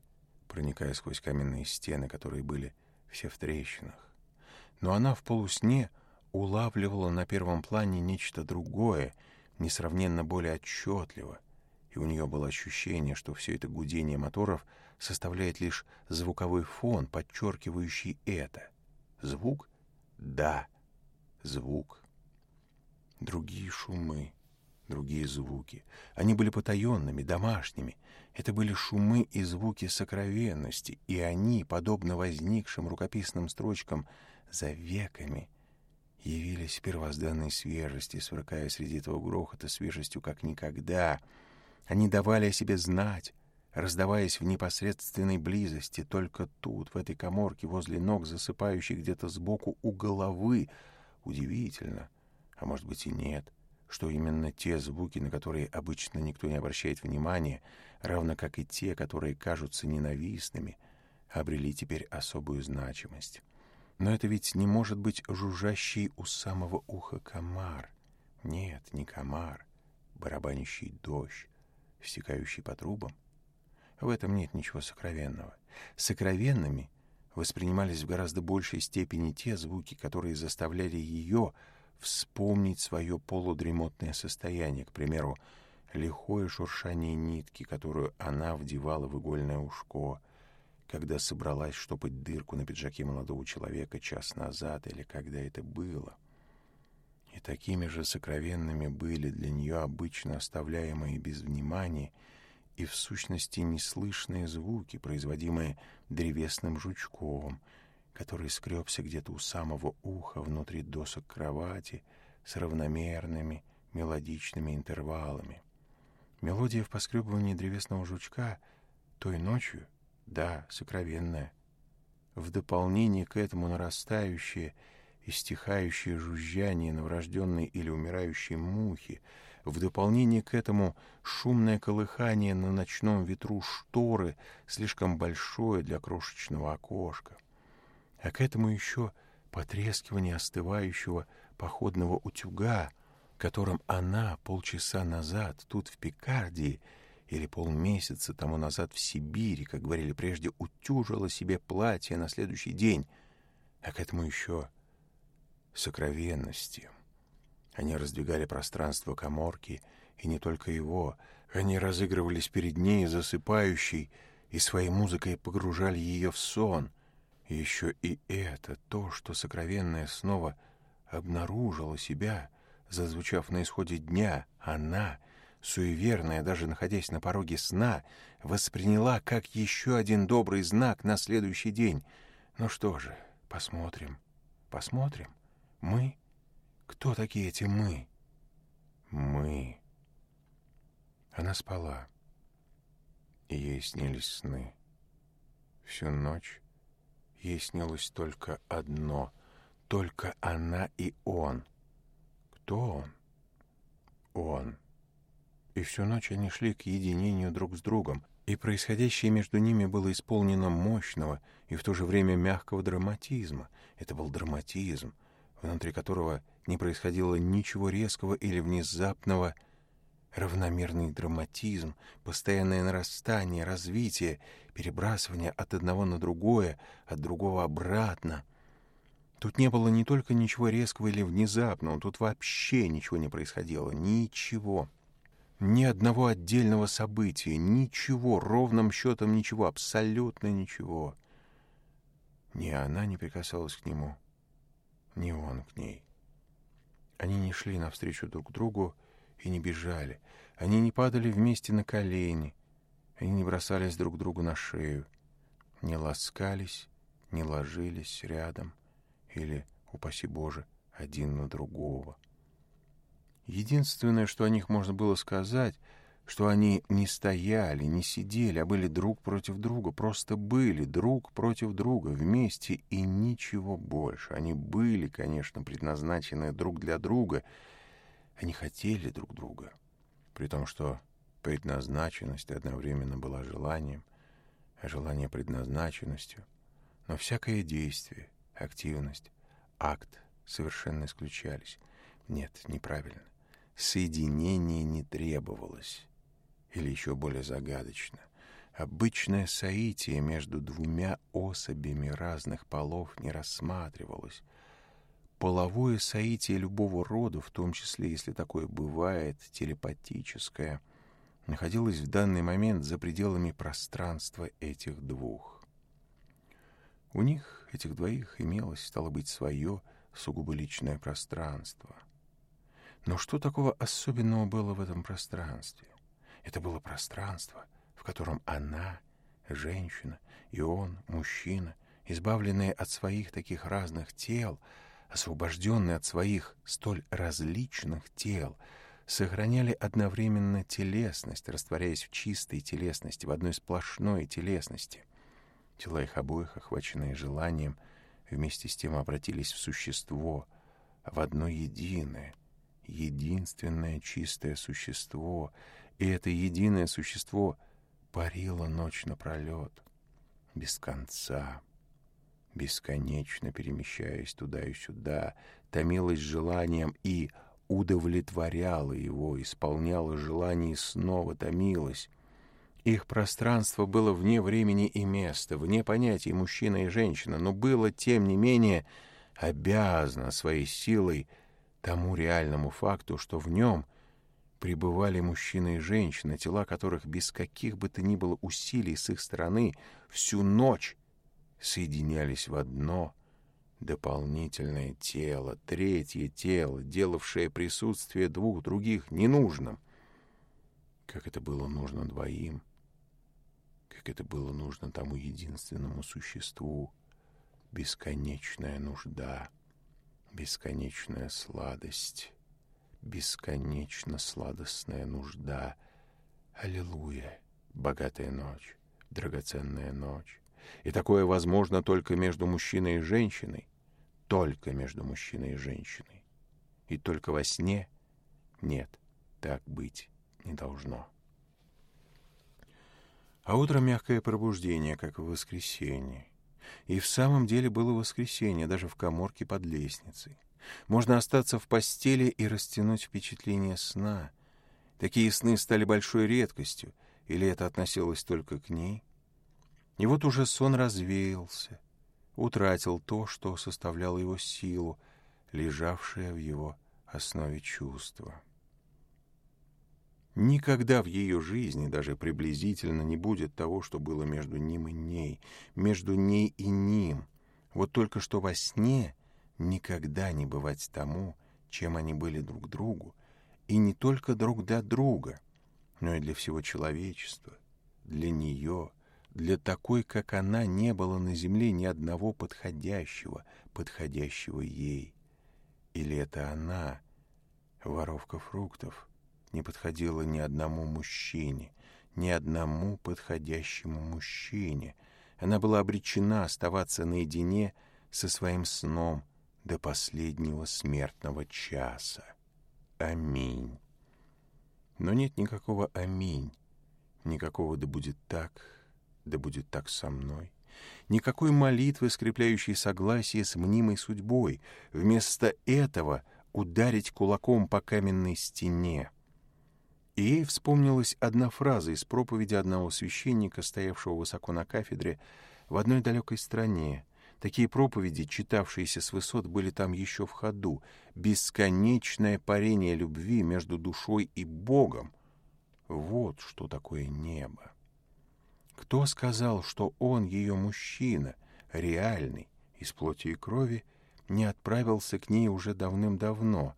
проникая сквозь каменные стены, которые были все в трещинах. Но она в полусне улавливала на первом плане нечто другое, несравненно более отчетливо, и у нее было ощущение, что все это гудение моторов составляет лишь звуковой фон, подчеркивающий это. Звук? Да, звук. Другие шумы, другие звуки. Они были потаенными, домашними, это были шумы и звуки сокровенности, и они, подобно возникшим рукописным строчкам за веками, явились первозданной свежести, сверкая среди этого грохота свежестью как никогда. Они давали о себе знать, раздаваясь в непосредственной близости, только тут, в этой коморке, возле ног, засыпающей где-то сбоку у головы. Удивительно, а может быть и нет, что именно те звуки, на которые обычно никто не обращает внимания — равно как и те, которые кажутся ненавистными, обрели теперь особую значимость. Но это ведь не может быть жужжащий у самого уха комар. Нет, не комар, барабанящий дождь, стекающий по трубам. В этом нет ничего сокровенного. Сокровенными воспринимались в гораздо большей степени те звуки, которые заставляли ее вспомнить свое полудремотное состояние, к примеру, лихое шуршание нитки, которую она вдевала в игольное ушко, когда собралась штопать дырку на пиджаке молодого человека час назад или когда это было. И такими же сокровенными были для нее обычно оставляемые без внимания и в сущности неслышные звуки, производимые древесным жучком, который скребся где-то у самого уха внутри досок кровати с равномерными мелодичными интервалами. Мелодия в поскребывании древесного жучка той ночью, да, сокровенная. В дополнение к этому нарастающее и стихающее жужжание новорожденной или умирающей мухи, в дополнение к этому шумное колыхание на ночном ветру шторы, слишком большое для крошечного окошка. А к этому еще потрескивание остывающего походного утюга — котором она полчаса назад тут, в Пикардии, или полмесяца тому назад в Сибири, как говорили прежде, утюжила себе платье на следующий день, а к этому еще сокровенности. Они раздвигали пространство коморки, и не только его. Они разыгрывались перед ней, засыпающей, и своей музыкой погружали ее в сон. И еще и это, то, что сокровенное снова обнаружило себя — зазвучав на исходе дня, она, суеверная даже находясь на пороге сна, восприняла как еще один добрый знак на следующий день. Ну что же, посмотрим, посмотрим. Мы? Кто такие эти мы? Мы. Она спала, и ей снились сны. Всю ночь ей снилось только одно, только она и он — кто он? Он. И всю ночь они шли к единению друг с другом, и происходящее между ними было исполнено мощного и в то же время мягкого драматизма. Это был драматизм, внутри которого не происходило ничего резкого или внезапного, равномерный драматизм, постоянное нарастание, развитие, перебрасывание от одного на другое, от другого обратно — Тут не было не только ничего резкого или внезапного, тут вообще ничего не происходило. Ничего. Ни одного отдельного события, ничего, ровным счетом ничего, абсолютно ничего. Ни она не прикасалась к нему, ни он к ней. Они не шли навстречу друг другу и не бежали. Они не падали вместе на колени. Они не бросались друг другу на шею. Не ласкались, не ложились рядом — или, упаси Боже, один на другого. Единственное, что о них можно было сказать, что они не стояли, не сидели, а были друг против друга, просто были друг против друга вместе и ничего больше. Они были, конечно, предназначены друг для друга, они хотели друг друга, при том, что предназначенность одновременно была желанием, а желание предназначенностью. Но всякое действие, активность, акт совершенно исключались. Нет, неправильно. Соединение не требовалось. Или еще более загадочно. Обычное соитие между двумя особями разных полов не рассматривалось. Половое соитие любого рода, в том числе, если такое бывает, телепатическое, находилось в данный момент за пределами пространства этих двух. У них Этих двоих имелось, стало быть, свое сугубо личное пространство. Но что такого особенного было в этом пространстве? Это было пространство, в котором она, женщина, и он, мужчина, избавленные от своих таких разных тел, освобожденные от своих столь различных тел, сохраняли одновременно телесность, растворяясь в чистой телесности, в одной сплошной телесности — Тела их обоих, охваченные желанием, вместе с тем обратились в существо, в одно единое, единственное чистое существо, и это единое существо парило ночь напролет, без конца, бесконечно перемещаясь туда и сюда, томилось желанием и удовлетворяло его, исполняло желание и снова томилось, их пространство было вне времени и места, вне понятий мужчина и женщина, но было, тем не менее, обязано своей силой тому реальному факту, что в нем пребывали мужчина и женщина, тела которых без каких бы то ни было усилий с их стороны всю ночь соединялись в одно дополнительное тело, третье тело, делавшее присутствие двух других ненужным. Как это было нужно двоим, это было нужно тому единственному существу, бесконечная нужда, бесконечная сладость, бесконечно сладостная нужда. Аллилуйя! Богатая ночь, драгоценная ночь. И такое возможно только между мужчиной и женщиной, только между мужчиной и женщиной. И только во сне нет, так быть не должно. А утро мягкое пробуждение, как в воскресенье. И в самом деле было воскресенье, даже в коморке под лестницей. Можно остаться в постели и растянуть впечатление сна. Такие сны стали большой редкостью, или это относилось только к ней? И вот уже сон развеялся, утратил то, что составляло его силу, лежавшее в его основе чувства. Никогда в ее жизни даже приблизительно не будет того, что было между ним и ней, между ней и ним. Вот только что во сне никогда не бывать тому, чем они были друг другу, и не только друг для друга, но и для всего человечества, для нее, для такой, как она, не было на земле ни одного подходящего, подходящего ей. Или это она, воровка фруктов, не подходила ни одному мужчине, ни одному подходящему мужчине. Она была обречена оставаться наедине со своим сном до последнего смертного часа. Аминь. Но нет никакого «Аминь», никакого «Да будет так», «Да будет так со мной», никакой молитвы, скрепляющей согласие с мнимой судьбой. Вместо этого ударить кулаком по каменной стене — и ей вспомнилась одна фраза из проповеди одного священника, стоявшего высоко на кафедре, в одной далекой стране. Такие проповеди, читавшиеся с высот, были там еще в ходу. Бесконечное парение любви между душой и Богом. Вот что такое небо. Кто сказал, что он, ее мужчина, реальный, из плоти и крови, не отправился к ней уже давным-давно?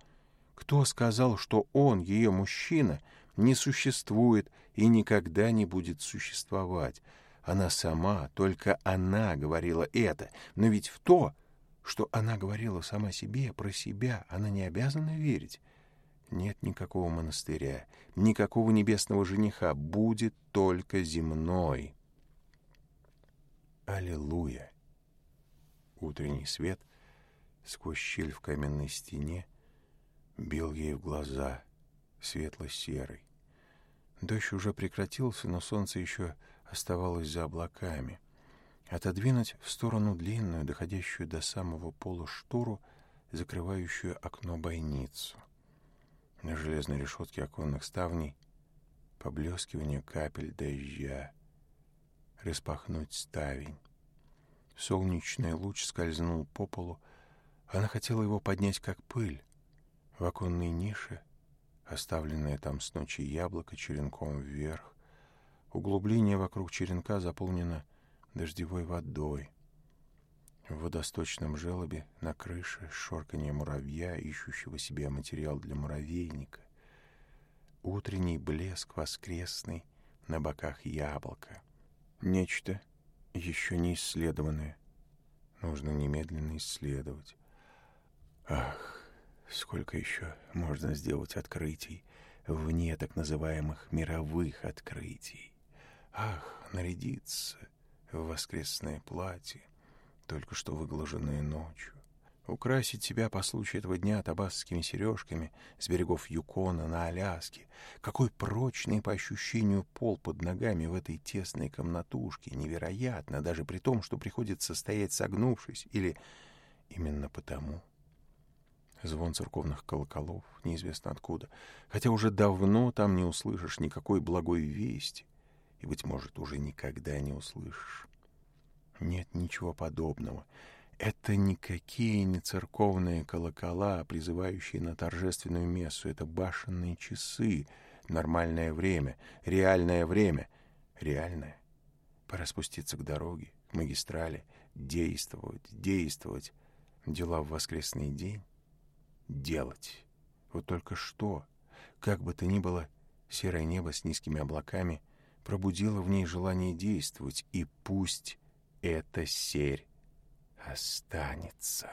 Кто сказал, что он, ее мужчина, — не существует и никогда не будет существовать. Она сама, только она говорила это, но ведь в то, что она говорила сама себе, про себя, она не обязана верить. Нет никакого монастыря, никакого небесного жениха, будет только земной. Аллилуйя! Утренний свет сквозь щель в каменной стене бил ей в глаза светло-серый. Дождь уже прекратился, но солнце еще оставалось за облаками. Отодвинуть в сторону длинную, доходящую до самого пола штору, закрывающую окно бойницу. На железной решетке оконных ставней поблескивание капель дождя. Распахнуть ставень. Солнечный луч скользнул по полу. Она хотела его поднять, как пыль. В оконной нише — оставленные там с ночи яблоко черенком вверх. Углубление вокруг черенка заполнено дождевой водой. В водосточном желобе на крыше шоркание муравья, ищущего себе материал для муравейника. Утренний блеск воскресный на боках яблока. Нечто еще не исследованное. Нужно немедленно исследовать. Ах, Сколько еще можно сделать открытий вне так называемых мировых открытий? Ах, нарядиться в воскресное платье, только что выглаженное ночью, украсить себя по случаю этого дня табасскими сережками с берегов Юкона на Аляске. Какой прочный по ощущению пол под ногами в этой тесной комнатушке. Невероятно, даже при том, что приходится стоять согнувшись, или именно потому Звон церковных колоколов, неизвестно откуда, хотя уже давно там не услышишь никакой благой вести, и, быть может, уже никогда не услышишь. Нет ничего подобного. Это никакие не церковные колокола, призывающие на торжественную мессу. Это башенные часы, нормальное время, реальное время. Реальное. Пора спуститься к дороге, к магистрали, действовать, действовать. Дела в воскресный день делать. Вот только что, как бы то ни было, серое небо с низкими облаками пробудило в ней желание действовать, и пусть эта серь останется».